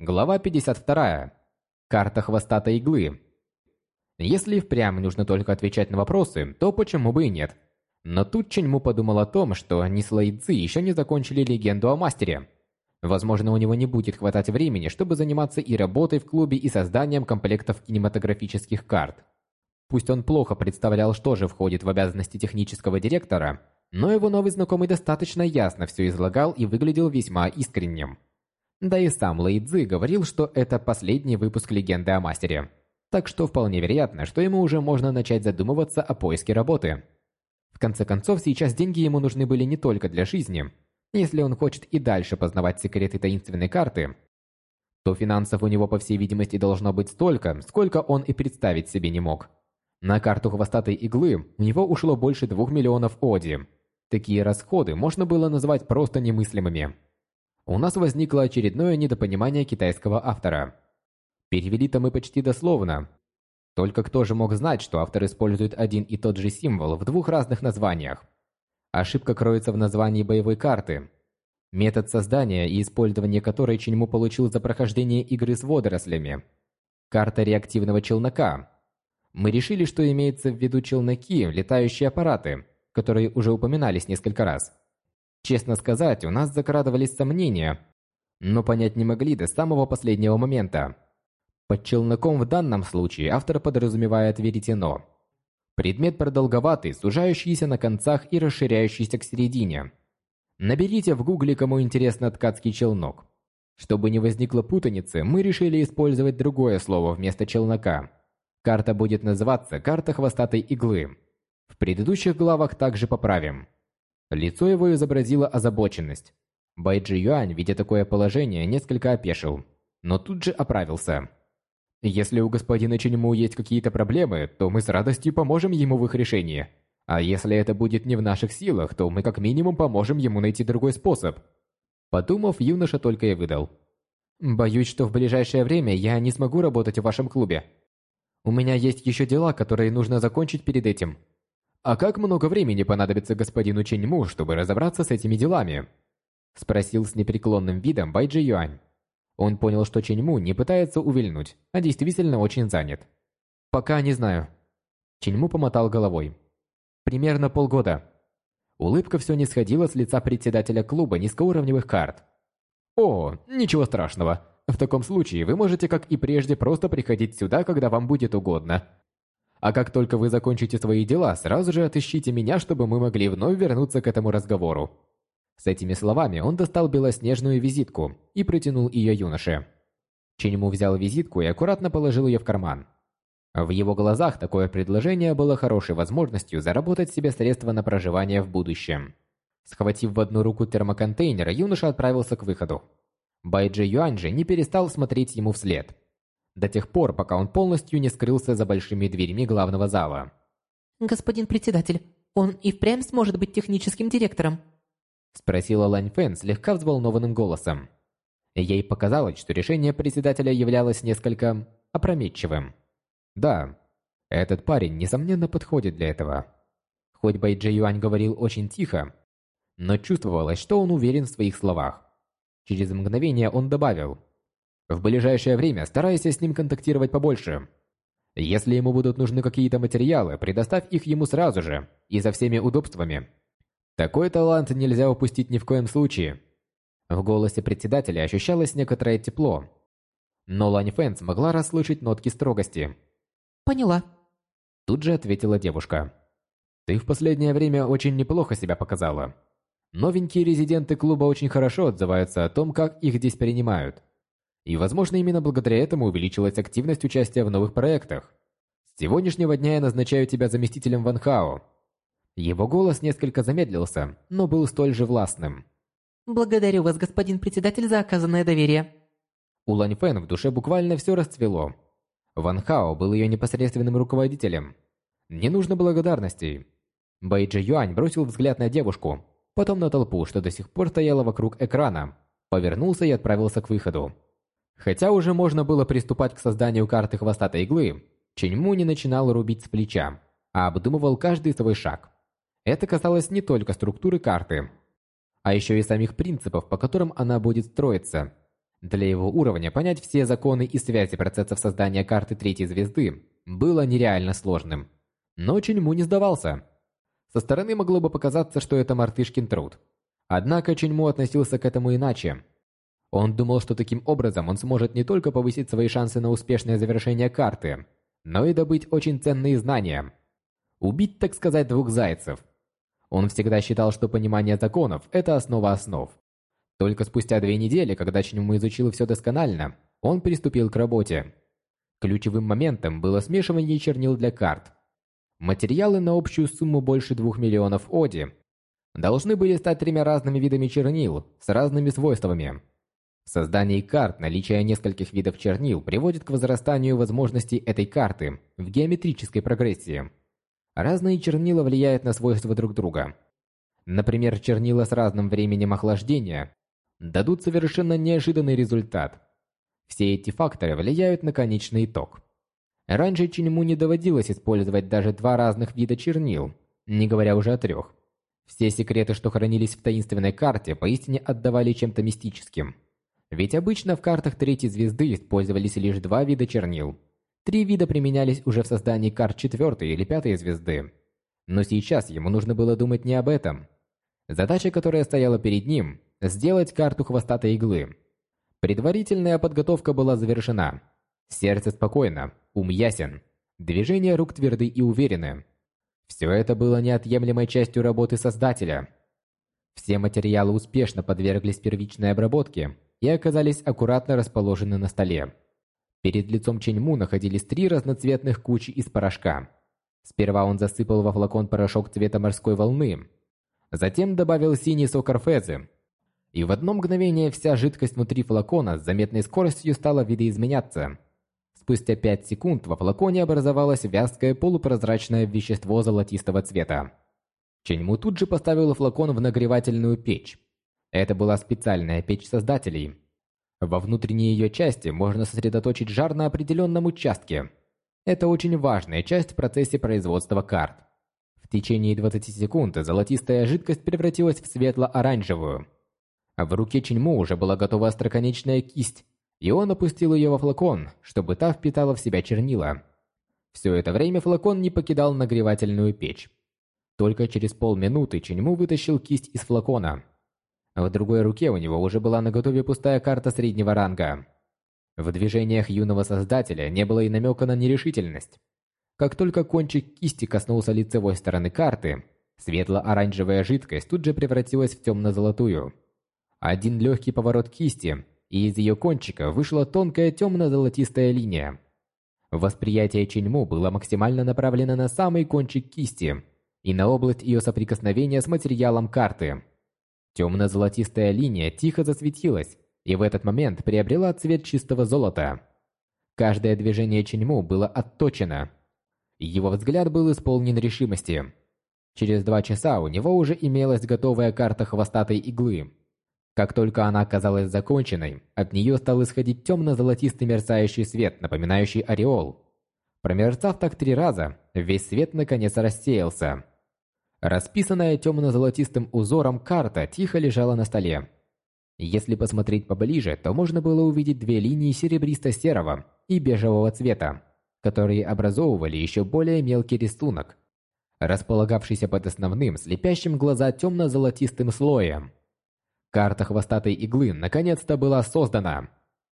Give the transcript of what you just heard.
Глава 52. Карта хвостатой иглы. Если впрямь нужно только отвечать на вопросы, то почему бы и нет? Но тут Ченьму подумал о том, что Лэйцзи еще не закончили легенду о мастере. Возможно, у него не будет хватать времени, чтобы заниматься и работой в клубе, и созданием комплектов кинематографических карт. Пусть он плохо представлял, что же входит в обязанности технического директора, но его новый знакомый достаточно ясно все излагал и выглядел весьма искренним. Да и сам Лэйдзи говорил, что это последний выпуск легенды о мастере. Так что вполне вероятно, что ему уже можно начать задумываться о поиске работы. В конце концов, сейчас деньги ему нужны были не только для жизни. Если он хочет и дальше познавать секреты таинственной карты, то финансов у него, по всей видимости, должно быть столько, сколько он и представить себе не мог. На карту хвостатой иглы у него ушло больше двух миллионов оди. Такие расходы можно было назвать просто немыслимыми. У нас возникло очередное недопонимание китайского автора. Перевели-то мы почти дословно. Только кто же мог знать, что автор использует один и тот же символ в двух разных названиях? Ошибка кроется в названии боевой карты. Метод создания и использования которой Чиньму получил за прохождение игры с водорослями. Карта реактивного челнока. Мы решили, что имеется в виду челноки, летающие аппараты, которые уже упоминались несколько раз. Честно сказать, у нас закрадывались сомнения, но понять не могли до самого последнего момента. Под челноком в данном случае автор подразумевает веретено. Предмет продолговатый, сужающийся на концах и расширяющийся к середине. Наберите в гугле, кому интересно ткацкий челнок. Чтобы не возникло путаницы, мы решили использовать другое слово вместо челнока. Карта будет называться «Карта хвостатой иглы». В предыдущих главах также поправим. Лицо его изобразило озабоченность. Байджи Юань, видя такое положение, несколько опешил, но тут же оправился. Если у господина Ченьму есть какие-то проблемы, то мы с радостью поможем ему в их решении. А если это будет не в наших силах, то мы как минимум поможем ему найти другой способ. Подумав, юноша только и выдал. Боюсь, что в ближайшее время я не смогу работать в вашем клубе. У меня есть еще дела, которые нужно закончить перед этим. А как много времени понадобится господину Ченьму, чтобы разобраться с этими делами? Спросил с непреклонным видом Байджи Юань. Он понял, что Ченьму не пытается увильнуть, а действительно очень занят. «Пока не знаю». Ченьму помотал головой. «Примерно полгода». Улыбка все не сходила с лица председателя клуба низкоуровневых карт. «О, ничего страшного. В таком случае вы можете, как и прежде, просто приходить сюда, когда вам будет угодно. А как только вы закончите свои дела, сразу же отыщите меня, чтобы мы могли вновь вернуться к этому разговору. С этими словами он достал белоснежную визитку и протянул ее юноше. Ченьму взял визитку и аккуратно положил ее в карман. В его глазах такое предложение было хорошей возможностью заработать себе средства на проживание в будущем. Схватив в одну руку термоконтейнер, юноша отправился к выходу. Байджи Юань же не перестал смотреть ему вслед. До тех пор, пока он полностью не скрылся за большими дверьми главного зала. «Господин председатель, он и впрямь сможет быть техническим директором?» Спросила Лань Фэн слегка взволнованным голосом. Ей показалось, что решение председателя являлось несколько опрометчивым. Да, этот парень, несомненно, подходит для этого. Хоть Бэй Джи Юань говорил очень тихо, но чувствовалось, что он уверен в своих словах. Через мгновение он добавил. В ближайшее время старайся с ним контактировать побольше. Если ему будут нужны какие-то материалы, предоставь их ему сразу же и со всеми удобствами. Такой талант нельзя упустить ни в коем случае. В голосе председателя ощущалось некоторое тепло. Но Лань Фэн смогла расслышать нотки строгости. «Поняла», – тут же ответила девушка. «Ты в последнее время очень неплохо себя показала. Новенькие резиденты клуба очень хорошо отзываются о том, как их здесь принимают. И, возможно, именно благодаря этому увеличилась активность участия в новых проектах. С сегодняшнего дня я назначаю тебя заместителем Ван Хао. Его голос несколько замедлился, но был столь же властным. «Благодарю вас, господин председатель, за оказанное доверие». У Лань Фэн в душе буквально все расцвело. Ван Хао был ее непосредственным руководителем. Не нужно благодарностей. Бэйджи Юань бросил взгляд на девушку, потом на толпу, что до сих пор стояла вокруг экрана, повернулся и отправился к выходу. Хотя уже можно было приступать к созданию карты хвостатой иглы, Ченьму не начинал рубить с плеча, а обдумывал каждый свой шаг. Это касалось не только структуры карты, а еще и самих принципов, по которым она будет строиться. Для его уровня понять все законы и связи процессов создания карты третьей звезды было нереально сложным. Но Ченьму не сдавался. Со стороны могло бы показаться, что это мартышкин труд. Однако Ченьму относился к этому иначе. Он думал, что таким образом он сможет не только повысить свои шансы на успешное завершение карты, но и добыть очень ценные знания. Убить, так сказать, двух зайцев. Он всегда считал, что понимание законов – это основа основ. Только спустя две недели, когда Ченьму изучил все досконально, он приступил к работе. Ключевым моментом было смешивание чернил для карт. Материалы на общую сумму больше двух миллионов оди должны были стать тремя разными видами чернил с разными свойствами. В создании карт наличие нескольких видов чернил приводит к возрастанию возможностей этой карты в геометрической прогрессии. Разные чернила влияют на свойства друг друга. Например, чернила с разным временем охлаждения дадут совершенно неожиданный результат. Все эти факторы влияют на конечный итог. Раньше Чиньму не доводилось использовать даже два разных вида чернил, не говоря уже о трех. Все секреты, что хранились в таинственной карте, поистине отдавали чем-то мистическим. Ведь обычно в картах третьей звезды использовались лишь два вида чернил. Три вида применялись уже в создании карт четвертой или пятой звезды. Но сейчас ему нужно было думать не об этом. Задача, которая стояла перед ним, сделать карту хвостатой иглы. Предварительная подготовка была завершена. Сердце спокойно, ум ясен, движения рук тверды и уверены. Все это было неотъемлемой частью работы создателя. Все материалы успешно подверглись первичной обработке и оказались аккуратно расположены на столе. Перед лицом Ченьму находились три разноцветных кучи из порошка. Сперва он засыпал во флакон порошок цвета морской волны, затем добавил синий сок орфезы, и в одно мгновение вся жидкость внутри флакона с заметной скоростью стала видоизменяться. Спустя 5 секунд во флаконе образовалось вязкое полупрозрачное вещество золотистого цвета. Ченьму тут же поставил флакон в нагревательную печь. Это была специальная печь создателей. Во внутренней ее части можно сосредоточить жар на определенном участке. Это очень важная часть в процессе производства карт. В течение 20 секунд золотистая жидкость превратилась в светло-оранжевую – в руке Чиньму уже была готова остроконечная кисть, и он опустил ее во флакон, чтобы та впитала в себя чернила. Все это время флакон не покидал нагревательную печь. Только через полминуты Чиньму вытащил кисть из флакона. В другой руке у него уже была наготове пустая карта среднего ранга. В движениях юного создателя не было и намека на нерешительность. Как только кончик кисти коснулся лицевой стороны карты, светло-оранжевая жидкость тут же превратилась в темно-золотую. Один легкий поворот кисти, и из ее кончика вышла тонкая темно-золотистая линия. Восприятие Ченьму было максимально направлено на самый кончик кисти и на область ее соприкосновения с материалом карты. Темно-золотистая линия тихо засветилась и в этот момент приобрела цвет чистого золота. Каждое движение Ченьму было отточено. Его взгляд был исполнен решимости. Через два часа у него уже имелась готовая карта хвостатой иглы. Как только она оказалась законченной, от нее стал исходить темно-золотистый мерцающий свет, напоминающий ореол. Промерцав так три раза, весь свет наконец рассеялся. Расписанная темно-золотистым узором карта тихо лежала на столе. Если посмотреть поближе, то можно было увидеть две линии серебристо-серого и бежевого цвета, которые образовывали еще более мелкий рисунок, располагавшийся под основным, слепящим глаза темно-золотистым слоем. Карта хвостатой иглы наконец-то была создана.